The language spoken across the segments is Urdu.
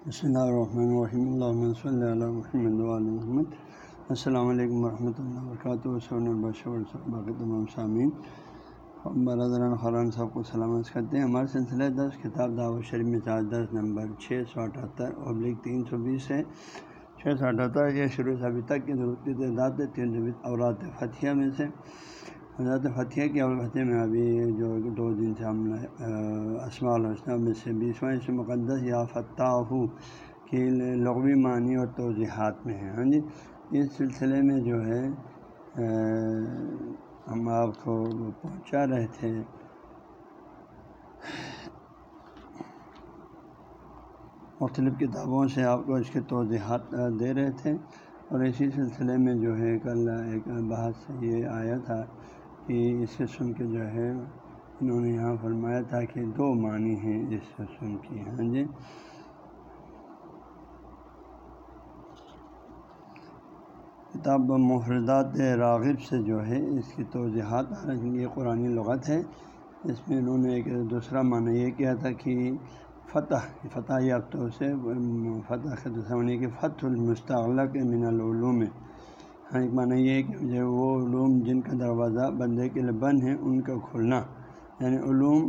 بسم اللہ الرحمن الرحیم اللہ صلی اللہ محمد محمد السلام علیکم ورحمۃ اللہ وبرکاتہ سون البشر باقی تمام سامعین برادران خران صاحب کو سلامت کرتے ہیں ہمارے سلسلہ دس کتاب دعوت شریف میں چار دس نمبر چھ سو اٹھہتر ابلیغ تین سو بیس ہے چھ سو اٹھہتر کے شروع سے ابھی تک کی ضرورت کی تعداد تین سو بیس اورات فتح میں سے حضرت فتح کی فتح میں ابھی جو دو دن سے ہم اسماع الحسن میں سے بیسواں سے مقدس یا فتح ہو کہ لغوی معنی اور توضیحات میں ہیں۔ ہاں جی؟ اس سلسلے میں جو ہے ہم آپ کو پہنچا رہے تھے۔ مختلف کتابوں سے آپ کو اس کے توضیحات دے رہے تھے۔ اور اسی سلسلے میں جو ہے، کل ایک بحث یہ آیا تھا کہ اس سے سن کے جو ہے، انہوں نے یہاں فرمایا تھا کہ دو معنی ہیں اس سے سن کی۔ ہاں جی۔ کتاب محردات راغب سے جو ہے، اس کی توضیحات یہ قرآن لغت ہے۔ اس میں انہوں نے ایک دوسرا معنی یہ کیا تھا کہ فتح فتح یافتوں سے، فتح کے دوسرا معنی کہ فتح المستعلق من العلوم۔ ہاں ایک معنی یہ ہے کہ جو وہ علوم جن کا دروازہ بندے کے لیے بند ہے ان کا کھلنا یعنی علوم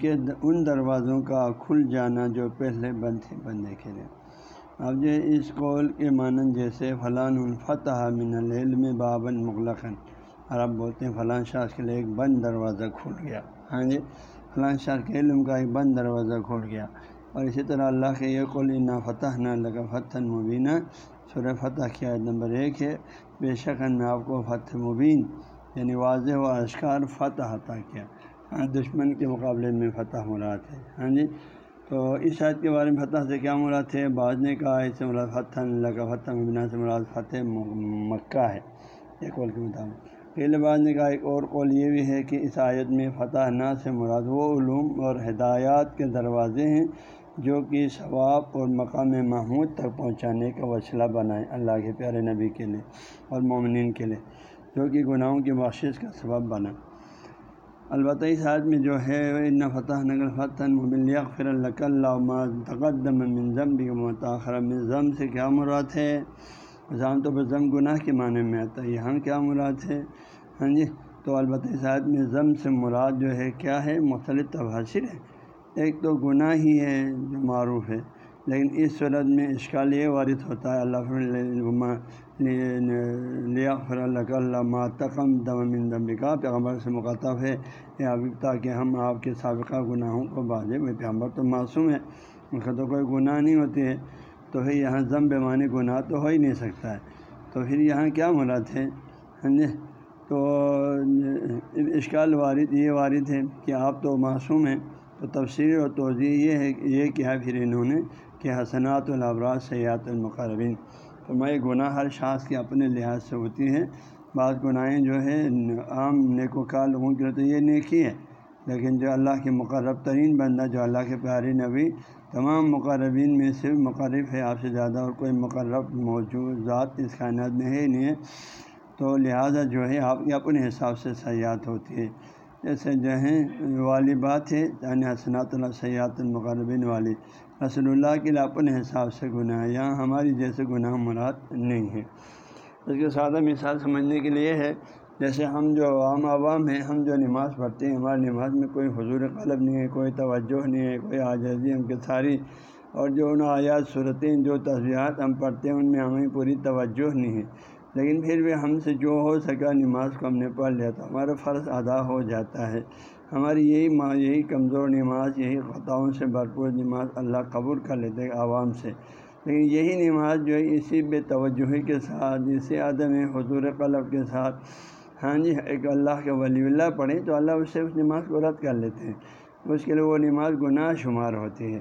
کے ان دروازوں کا کھل جانا جو پہلے بند تھے بندے کے لیے۔ اب جو اس قول کے مانن جیسے فلاں الفتح من العلم بابن مغلقن اور اب بولتے ہیں فلاں شاہ کے لیے ایک بند دروازہ کھل گیا۔ ہاں جی فلاں شاہ کے علم کا ایک بند دروازہ کھل گیا۔ اور اسی طرح اللہ کے یہ قول نا فتح نہ لگا فتح مبینہ سورہ فتح کی عید نمبر ایک ہے، بے شک میں آپ کو فتح مبین یعنی واضح و اشکار فتح عطا کیا۔ ہاں دشمن کے مقابلے میں فتح مراد ہے۔ ہاں جی تو اس عید کے بارے میں فتح سے کیا مراد ہے؟ بعض نے کہا، اس سے مراد فتح اللہ کا فتح مبینہ سے مراد فتح مکہ ہے۔ ایک قول کے مطابق۔ پہلے بعد نے کہا، ایک اور قول یہ بھی ہے کہ اس آیت میں فتح نہ سے مراد وہ علوم اور ہدایات کے دروازے ہیں جو کہ ثواب اور مقام محمود تک پہنچانے کا وسیلہ بنائے اللہ کے پیارے نبی کے لیے اور مومنین کے لیے، جو کہ گناہوں کی بخشش کا سبب بنا۔ البتہ اس حد میں جو ہے ان فتح نگر فتح مبل فر اللہ تقدم منظم بھی متاثر ضم سے کیا مراد ہے؟ ضام تو ضم گناہ کے معنی میں آتا ہے۔ یہاں کیا مراد ہے؟ ہاں جی تو البتہ اس حد میں ضم سے مراد جو ہے، کیا ہے؟ مختلف تباثر ہے۔ ایک تو گناہ ہی ہے جو معروف ہے، لیکن اس صورت میں اشکال یہ وارد ہوتا ہے۔ اللہ لیا فر اللہ اللہ تقم دم دمبکا۔ پیغمبر سے مخاطب ہے تاکہ ہم آپ کے سابقہ گناہوں کو بازے وہ پیغمبر تو معصوم ہے، ان کا تو کوئی گناہ نہیں ہوتی ہے تو پھر یہاں ضم بیمانی گناہ تو ہو ہی نہیں سکتا ہے۔ تو پھر یہاں کیا مراد ہے؟ ہاں جی تو اشکال وارد یہ وارد ہے کہ آپ تو معصوم ہیں۔ تو تفصیل اور توضیع یہ ہے یہ کیا پھر انہوں نے کہ حسنات الابراز سیاحت المقربین۔ تو میں گناہ ہر شاخ کے اپنے لحاظ سے ہوتی ہے بعض گناہیں جو ہے عام نیک و کار لوگوں کے لیے تو یہ نیکی ہے لیکن جو اللہ کے مقرب ترین بندہ، جو اللہ کے پیارے نبی، تمام مقربین میں سے مقرب ہے، آپ سے زیادہ اور کوئی مقرب موجود ذات اس کائنات میں ہے ہی نہیں ہے۔ تو لہٰذا جو ہے، آپ کے اپنے حساب سے سیاحت ہوتی ہے۔ جیسے جو ہے والی بات ہے یعنی حسنات اللہ سیاحت المقربین والی۔ رسول اللہ کے لیے اپنے حساب سے گناہ یہاں ہماری جیسے گناہ مراد نہیں ہے۔ اس کے سادہ مثال سمجھنے کے لیے ہے، جیسے ہم جو عام عوام ہیں، ہم جو نماز پڑھتے ہیں ہماری نماز میں کوئی حضور قلب نہیں ہے، کوئی توجہ نہیں ہے، کوئی آجازی ہم کے ساری، اور جو ان آیات، صورتیں، جو تصویرات ہم پڑھتے ہیں، ان میں ہمیں پوری توجہ نہیں ہے۔ لیکن پھر بھی ہم سے جو ہو سکا نماز کو ہم نے پڑھ لیا تو ہمارا فرض ادا ہو جاتا ہے۔ ہماری یہی ماں، یہی کمزور نماز، یہی خطاؤں سے بھرپور نماز اللہ قبول کر لیتے عوام سے۔ لیکن یہی نماز جو ہے، اسی بے توجہی کے ساتھ، اسی عدم حضور قلب کے ساتھ ہاں جی ایک اللہ کے ولی اللہ پڑھیں تو اللہ اس سے اس نماز کو رد کر لیتے ہیں۔ اس کے لیے وہ نماز گناہ شمار ہوتی ہے۔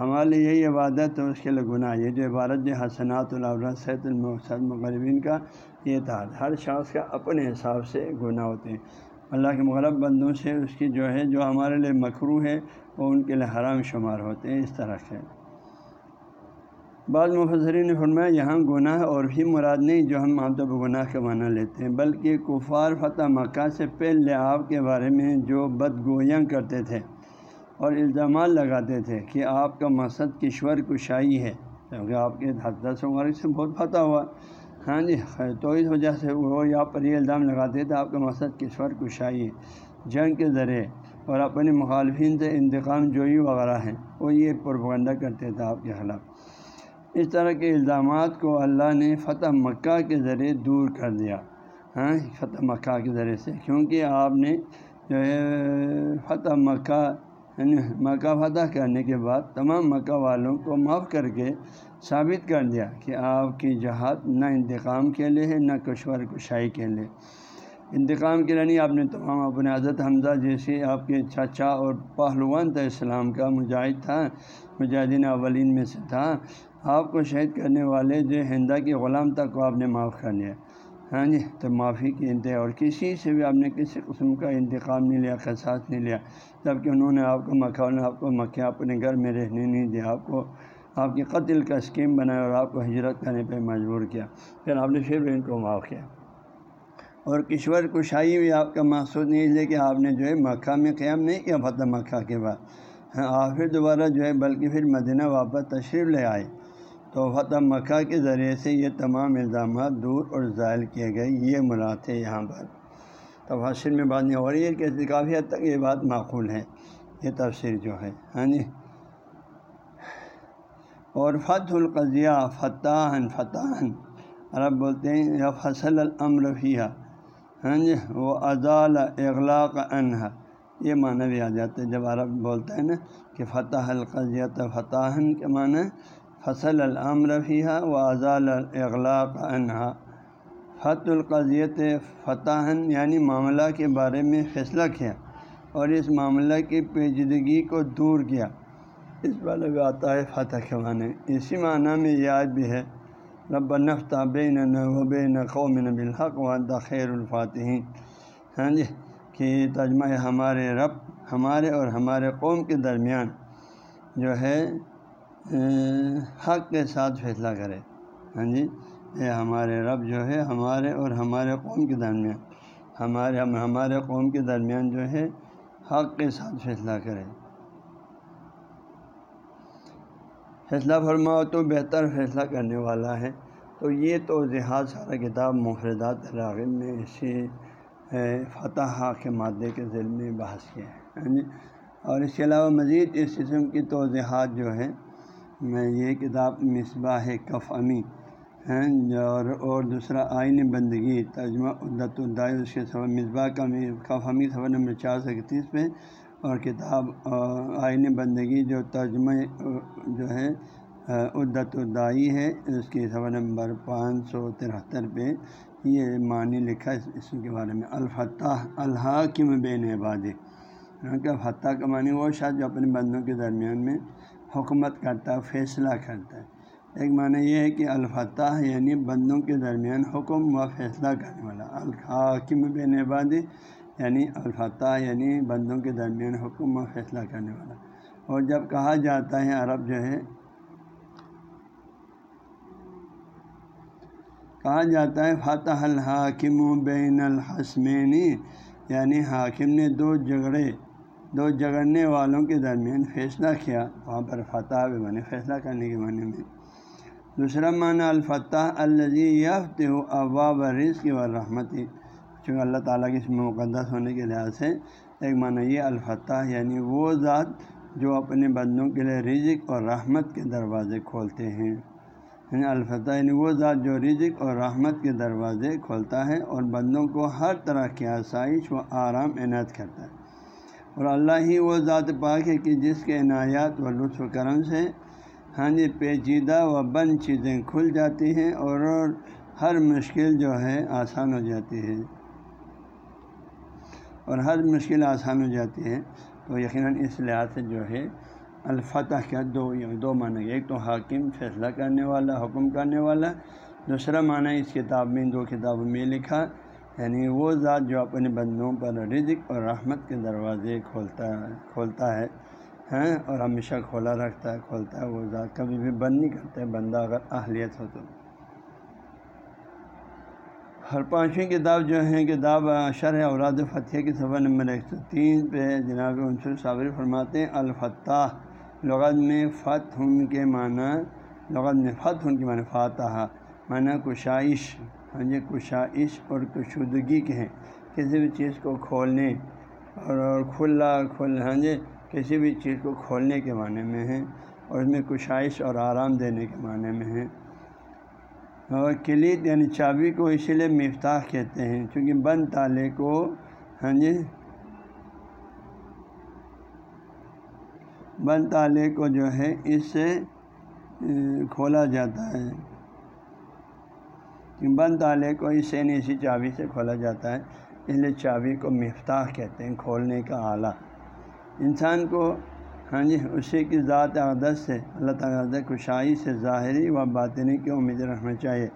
ہمارے لیے یہی عبادت ہے اس کے لیے گناہ یہ جو عبارت جو حسنات اللہ صحت المقصد مغربین کا یہ تھا ہر شخص کا اپنے حساب سے گناہ ہوتے ہیں۔ اللہ کے مغرب بندوں سے اس کی جو ہے، جو ہمارے لیے مکرو ہے، وہ ان کے لیے حرام شمار ہوتے ہیں۔ اس طرح سے۔ بعض مفسرین نے فرمایا، یہاں گناہ اور بھی مراد نہیں جو ہم عام طور گناہ کا معنی لیتے ہیں، بلکہ کفار فتح مکہ سے پہلے آپ کے بارے میں جو بدگویاں کرتے تھے۔ اور الزامات لگاتے تھے کہ آپ کا مقصد کشور کشائی ہے۔ کیونکہ آپ کے حدث وغیرہ سے بہت فتح ہوا۔ ہاں جی تو اس وجہ سے وہ یہاں پر یہ الزام لگاتے تھے، آپ کا مقصد کشور کشائی ہے، جنگ کے ذریعے۔ اور اپنے مخالفین سے انتقام جوئی وغیرہ ہیں، وہ یہ پروپگنڈا کرتے تھے آپ کے خلاف۔ اس طرح کے الزامات کو اللہ نے فتح مکہ کے ذریعے دور کر دیا۔ ہاں فتح مکہ کے ذریعے سے، کیونکہ آپ نے جو ہے فتح مکہ یعنی مکہ فتح کرنے کے بعد تمام مکہ والوں کو معاف کر کے ثابت کر دیا کہ آپ کی جہاد نہ انتقام کے لیے ہے، نہ کشور کشائی کے لیے۔ انتقام کے لیے نہیں، آپ نے تمام اپنے حضرت حمزہ جیسے آپ کے چچا اور پہلوان تھا اسلام کا مجاہد تھا، مجاہدین اولین میں سے تھا۔ آپ کو شہید کرنے والے جو ہندا کے غلام تک کو آپ نے معاف کر لیا ہاں جی تو معافی کی انتہا۔ اور کسی سے بھی آپ نے کسی قسم کا انتقام نہیں لیا خساس نہیں لیا جبکہ انہوں نے آپ کو مکہ نے آپ کو مکہ اپنے گھر میں رہنے نہیں دیا، آپ کو، آپ کے قتل کا اسکیم بنایا اور آپ کو ہجرت کرنے پہ مجبور کیا۔ پھر آپ نے پھر بھی ان کو معاف کیا۔ اور کشور کشائی بھی آپ کا مقصود نہیں لے کہ آپ نے جو ہے مکہ میں قیام نہیں کیا، فتح مکہ کے بعد۔ ہاں آپ پھر دوبارہ جو ہے، بلکہ پھر مدینہ واپس تشریف لے آئے۔ تو فتح مکہ کے ذریعے سے یہ تمام الزامات دور اور ظاہر کیے گئے، یہ مراد ہے یہاں پر۔ تفاصر میں بات نہیں ہو رہی ہے کہ کافی حد تک یہ بات معقول ہے۔ یہ تفسیر جو ہے ہاں جی۔ اور فتح القضیہ فتح فتح عرب بولتے ہیں، یا فصل الامرفیہ ہاں جی وہ ازال اغلاق انہا۔ یہ معنی بھی آ جاتا ہے۔ جب عرب بولتا ہے نا کہ فتح القضیت فتح کے معنی فصل العمرفیہ و ازال الاغلاق انہا فت القضیت فتح یعنی معاملہ کے بارے میں فیصلہ کیا اور اس معاملہ کی پیچیدگی کو دور کیا۔ اس والے بھی آتا ہے فتح کے معنی اسی معنی میں یاد بھی ہے، رب نفتہ بین و بین قوم بالحق و خیر الفاتحین۔ ہاں جی کہ تجمہ ہمارے رب، ہمارے اور ہمارے قوم کے درمیان جو ہے حق کے ساتھ فیصلہ کرے۔ ہاں جی؟ یہ ہمارے رب جو ہے ہمارے اور ہمارے قوم کے درمیان، ہمارے ہم ہمارے قوم کے درمیان جو ہے حق کے ساتھ فیصلہ کرے۔ فیصلہ فرماؤ تو بہتر فیصلہ کرنے والا ہے۔ تو یہ تو جہاد سارا کتاب مفردات راغب میں اسی فتح کے مادے کے ذیل میں بحث کیا ہے۔ ہاں جی؟ اور اس کے علاوہ مزید اس قسم کی توضیحات جو ہے میں یہ کتاب مصباح کف امی ہیں اور اور دوسرا آئین بندگی، ترجمہ عدت الدائی اس کے سبب مصباح کا کف امی سفر نمبر چار سو اکتیس پہ، اور کتاب آئین بندگی جو ترجمہ، جو ہے عدت الدائی ہے، اس کی سفر نمبر پانچ سو ترہتر پہ یہ معنی لکھا ہے، اس کے بارے میں الفتح الحاکم بین عباد ہاں، کہ فتح کا معنی وہ شاید جو اپنے بندوں کے درمیان میں حکومت کرتا ہے، فیصلہ کرتا ہے۔ ایک معنی یہ ہے کہ الفتح یعنی بندوں کے درمیان حکم و فیصلہ کرنے والا۔ الحاکم بین عبادی یعنی الفتح یعنی بندوں کے درمیان حکم و فیصلہ کرنے والا۔ اور جب کہا جاتا ہے عرب جو ہے، کہا جاتا ہے، فتح الحاکم بین الحسمینی یعنی حاکم نے دو جھگڑے دو جگڑنے والوں کے درمیان فیصلہ کیا، وہاں پر فتح بھی بنے فیصلہ کرنے کے معنی میں دوسرا معنی، الفتح الزی یافت ہو اباب رزق و رحمتی چونکہ اللہ تعالیٰ کے اس میں مقدس ہونے کے لحاظ سے ایک معنی یہ الفتح یعنی وہ ذات جو اپنے بندوں کے لیے رزق اور رحمت کے دروازے کھولتے ہیں۔ یعنی الفتح یعنی وہ ذات جو رزق اور رحمت کے دروازے کھولتا ہے اور بندوں کو ہر طرح کی آسائش و آرام عنایت کرتا ہے۔ اور اللہ ہی وہ ذات پاک ہے کہ جس کے عنایات و لطف کرم سے ہاں جی پیچیدہ و بند چیزیں کھل جاتی ہیں اور ہر مشکل جو ہے آسان ہو جاتی ہے۔ اور ہر مشکل آسان ہو جاتی ہے۔ تو یقیناً اس لحاظ سے جو ہے الفتح کا دو دو معنی ایک تو حاکم، فیصلہ کرنے والا، حکم کرنے والا۔ دوسرا معنی اس کتاب میں، دو کتابوں میں لکھا۔ یعنی وہ ذات جو اپنے بندوں پر رزق اور رحمت کے دروازے کھولتا ہے کھولتا ہے، ہیں، اور ہمیشہ کھولا رکھتا ہے، کھولتا ہے، وہ ذات کبھی بھی بند نہیں کرتا ہے۔ بندہ اگر اہلیت ہو تو۔ اور پانچویں کتاب جو ہے، کتاب شرح اولاد فتح کی صفحہ نمبر ایک سو تین پہ جناب عنصر صابر فرماتے ہیں الفتح لغت میں فتح ان کے معنی، لغت میں فتح ان کے معنی فاتح معنی کشائش۔ ہاں جی کشائش اور کشودگی کے ہیں۔ کسی بھی چیز کو کھولنے اور کھلا کھل ہاں جی کسی بھی چیز کو کھولنے کے معنی میں ہیں اور اس میں کشائش اور آرام دینے کے معنی میں ہیں۔ اور کلید یعنی چابی کو اسی لیے مفتاح کہتے ہیں، چونکہ بند تالے کو ہاں جی بند تالے کو جو ہے اس سے کھولا جاتا ہے۔ بند تالے کو اس سے نہیں اسی چابی سے کھولا جاتا ہے۔ اس لیے چابی کو مفتاح کہتے ہیں، کھولنے کا آلہ۔ انسان کو ہاں جی اسی کی ذات عدد سے، اللہ تعالیٰ کشائی سے ظاہری و باطنی کی امید رکھنا چاہیے۔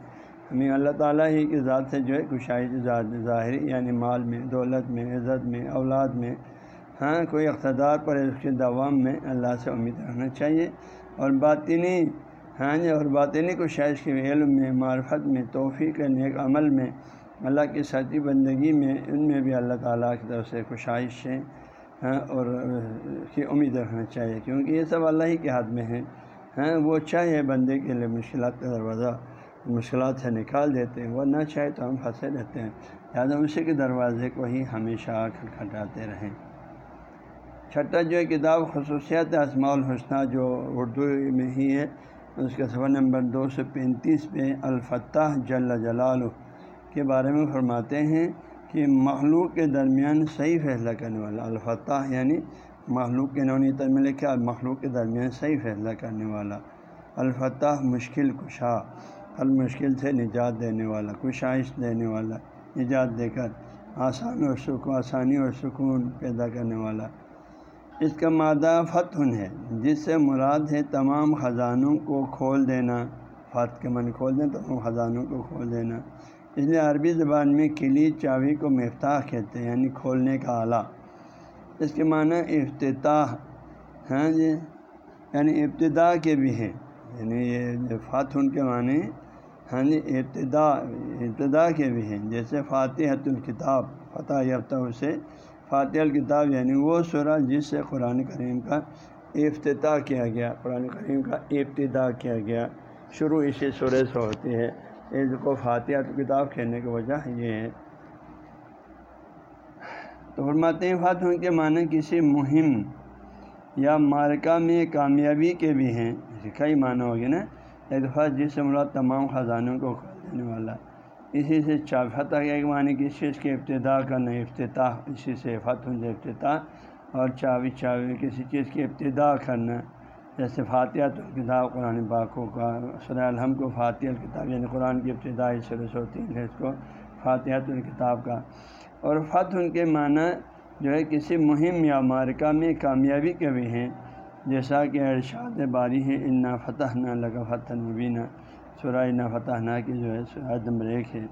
ہمیں اللہ تعالیٰ ہی کی ذات سے جو ہے کشائی سے ظاہری یعنی مال میں، دولت میں، عزت میں، اولاد میں ہاں کوئی اقتدار پر اس کے دوام میں اللہ سے امید رکھنا چاہیے۔ اور باطنی ہاں جی اور باطنی کشائش کے علم میں، معرفت میں، توفیق نیک عمل میں، اللہ کی سچی بندگی میں، ان میں بھی اللہ تعالیٰ کی طرف سے کشائش سے ہاں اور کی امید رکھنا چاہیے، کیونکہ یہ سب اللہ ہی کے ہاتھ میں ہیں ہاں وہ چاہے بندے کے لیے مشکلات کا دروازہ، مشکلات سے نکال دیتے ہیں، وہ نہ چاہے تو ہم پھنسے رہتے ہیں، لہٰذا اسی کے دروازے کو ہی ہمیشہ کھٹکھٹاتے رہیں۔ چھٹا جو ہے، کتاب خصوصیات اسماع الحسنہ جو اردو میں ہی ہے اس کا سفر نمبر دو سو پینتیس پہ الفتح جل جلال کے بارے میں فرماتے ہیں کہ مخلوق کے درمیان صحیح فیصلہ کرنے والا الفتح یعنی مخلوق کے نونی ترمل کیا مخلوق کے درمیان صحیح فیصلہ کرنے والا الفتح مشکل کشا، المشکل سے نجات دینے والا، کشائش دینے والا، نجات دے کر آسان اور سکون، آسانی اور سکون پیدا کرنے والا۔ اس کا مادہ فتح ہے، جس سے مراد ہے تمام خزانوں کو کھول دینا۔ فتح کے من کھول دیں، تمام خزانوں کو کھول دینا۔ اس لیے عربی زبان میں کلی چاوی کو مفتاح کہتے ہیں یعنی کھولنے کا آلہ۔ اس کے معنی افتتاح ہاں جی یعنی ابتدا کے بھی ہیں۔ یعنی یہ فاتح کے معنی ہاں جی ابتدا ابتدا کے بھی ہیں۔ جیسے فاتحت الکتاب، فتح یافتہ اسے فاتح الکتاب یعنی وہ سورہ جس سے قرآن کریم کا افتتاح کیا گیا، قرآن کریم کا ابتدا کیا گیا۔ شروع اسی سورہ سے ہوتی ہے۔ اس کو فاتحہ کتاب کھیلنے کی وجہ یہ ہے۔ تو فرماتے ہیں فاتح کے معنی کسی مہم یا مارکہ میں کامیابی کے بھی ہیں۔ کئی معنی ہوگی نا۔ ایک دفعہ جس سے مراد تمام خزانوں کو کھول دینے والا۔ اسی سے فتح کے ایک معنی کسی چیز کے ابتدا کرنا افتتاح اسی سے فتح سے افتتاح اور چاوی چاوی کسی چیز کی ابتدا کرنا، جیسے فاتحہ تو کتاب قرآن پاکوں کا سر الحم کو فاتح الکتاب یعنی قرآن کی ابتدائی سرس ہوتی ہے اس کو فاتحت الکتاب کا۔ اور فتح ان کے معنی جو ہے کسی مہم یا مارکہ میں کامیابی کے بھی ہیں، جیسا کہ ارشاد باری ہے، انا فتح نہ لگا فتح مبینہ سرائے نہ فتح نہ کی جو ہے سرحد نمبر ایک ہے۔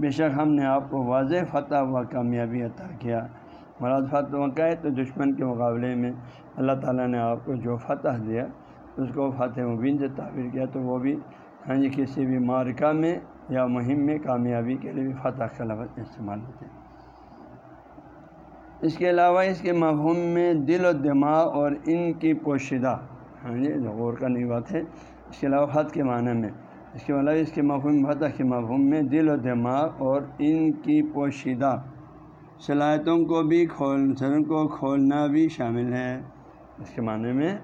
بے شک ہم نے آپ کو واضح فتح و کامیابی عطا کیا۔ مراد فتح کا ہے تو دشمن کے مقابلے میں اللہ تعالیٰ نے آپ کو جو فتح دیا، اس کو فتح مبین سے تعبیر کیا تو وہ بھی ہاں جی کسی بھی مارکہ میں یا مہم میں کامیابی کے لیے بھی فتح کا لفظ استعمال ہوتے ہیں اس کے علاوہ اس کے مفہوم میں دل و دماغ اور ان کی پوشیدہ ہاں جی غور کرنے کی بات ہے۔ اس کے علاوہ خط کے معنی میں اس کے علاوہ اس کے مفہوم فتح کے مفہوم میں دل و دماغ اور ان کی پوشیدہ صلاحیتوں کو بھی کھول کو کھولنا بھی شامل ہے۔ اس کے معنی میں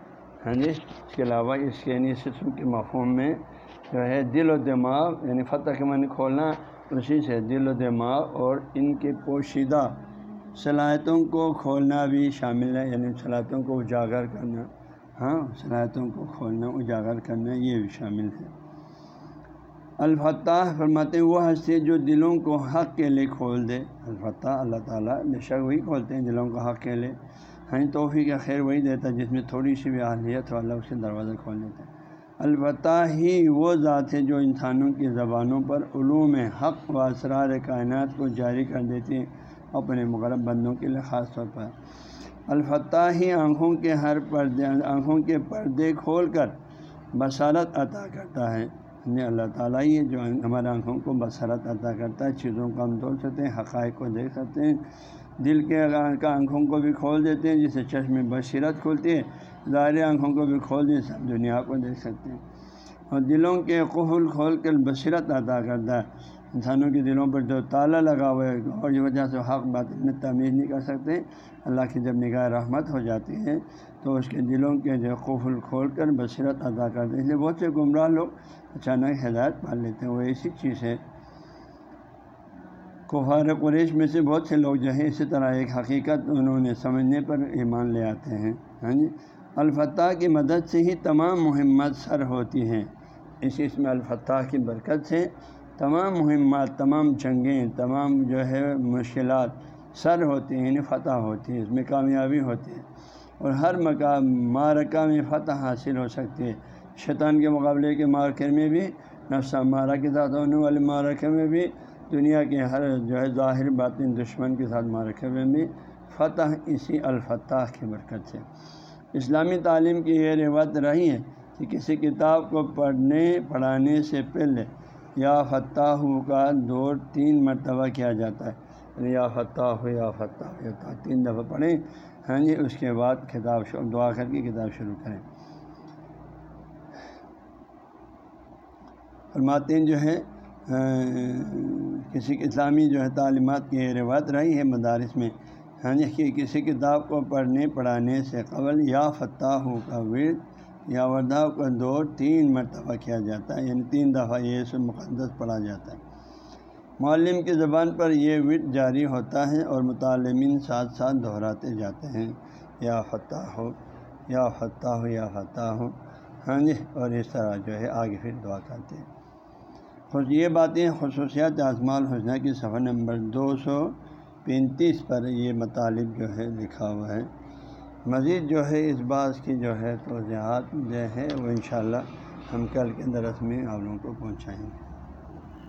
ہاں جی اس کے علاوہ اس کے یعنی سسم کے مفہوم میں جو ہے دل و دماغ یعنی فتح کے معنی کھولنا، اسی سے دل و دماغ اور ان کے پوشیدہ صلاحیتوں کو کھولنا بھی شامل ہے۔ یعنی صلاحیتوں کو اجاگر کرنا ہاں صلاحیتوں کو کھولنا، اجاگر کرنا یہ بھی شامل ہے۔ الفتح فرماتے ہیں، وہ ہنسی جو دلوں کو حق کے لیے کھول دے۔ الفتح اللہ تعالیٰ بے شک وہی کھولتے ہیں، دلوں کو حق کے لیے۔ ہاں توفیق کا خیر وہی دیتا ہے جس میں تھوڑی سی بھی اہلیت ہو، اللہ اس کے دروازہ کھول دیتا ہے۔ البتہ ہی وہ ذات ہے جو انسانوں کی زبانوں پر علوم حق و اسرار کائنات کو جاری کر دیتی ہے اپنے مغرب بندوں کے لیے خاص طور پر۔ الفتح ہی آنکھوں کے ہر پردے، آنکھوں کے پردے کھول کر بصارت عطا کرتا ہے۔ اللہ تعالیٰ ہی ہے جو ہمارے آنکھوں کو بصرت عطا کرتا ہے، چیزوں کو ہم توڑ سکتے ہیں، حقائق کو دیکھ سکتے ہیں۔ دل کے آنکھوں کو بھی کھول دیتے ہیں، جسے چشم بصیرت کھولتی ہے ظاہر آنکھوں کو بھی کھول دیے سب دنیا کو دیکھ سکتے ہیں۔ اور دلوں کے قفل کھول کر بصیرت عطا کرتا ہے۔ انسانوں کے دلوں پر جو تالا لگا ہوا ہے، اور یہ وجہ سے حق بات میں تمیز نہیں کر سکتے۔ اللہ کی جب نگاہ رحمت ہو جاتی ہے، تو اس کے دلوں کے جو قفل کھول کر بصیرت ادا کرتے ہیں۔ اس لیے بہت سے گمراہ لوگ اچانک ہدایت پال لیتے ہیں، وہ ایسی چیز ہے۔ کفار قریش میں سے بہت سے لوگ جو ہیں، اسی طرح ایک حقیقت انہوں نے سمجھنے پر ایمان لے آتے ہیں۔ ہاں جی؟ الفتح کی مدد سے ہی تمام مہمات سر ہوتی ہیں۔ اس اس میں الفتح کی برکت سے تمام مہمات تمام جنگیں، تمام جو ہے مشکلات سر ہوتی ہیں یعنی فتح ہوتی ہے اس میں کامیابی ہوتی ہے اور ہر مقام مارکہ میں فتح حاصل ہو سکتی ہے۔ شیطان کے مقابلے کے مارکے میں بھی نفسہ مارا کے ساتھ ہونے والے مارکے میں بھی، دنیا کے ہر جو ہے ظاہر باطن دشمن کے ساتھ مارکے میں بھی فتح اسی الفتح کی برکت سے۔ اسلامی تعلیم کی یہ روایت رہی ہے کہ کسی کتاب کو پڑھنے، پڑھانے سے پہلے یا فتح ہو کا دور تین مرتبہ کیا جاتا ہے۔ یعنی یا فتح ہو یا فتح ہو تین دفعہ پڑھیں۔ ہاں جی اس کے بعد کتاب دعا کر کے کتاب شروع کریں۔ فرماتے جو ہے کسی اسلامی جو ہے تعلیمات کی روایت رہی ہے مدارس میں۔ ہاں جی کہ کسی کتاب کو پڑھنے، پڑھانے سے قبل یا فتح ہو کا ورد یا وردہ کا دور تین مرتبہ کیا جاتا ہے یعنی تین دفعہ یہ سب مقدس پڑھا جاتا ہے۔ معلم کی زبان پر یہ وٹ جاری ہوتا ہے اور مطالمین ساتھ ساتھ دہراتے جاتے ہیں۔ یا فتح ہو یا فتح ہو یا فتح ہو ہاں جی اور اس طرح جو ہے آگے پھر دعا کرتے ہیں۔ خوش یہ باتیں خصوصیات اعظمال حسنہ کی صفحہ نمبر دو سو پینتیس پر یہ مطالب جو ہے لکھا ہوا ہے۔ مزید جو ہے، اس بات کی جو ہے توضیحات جو ہے وہ انشاءاللہ ہم کل کے درس میں آپ لوگوں کو پہنچائیں گے۔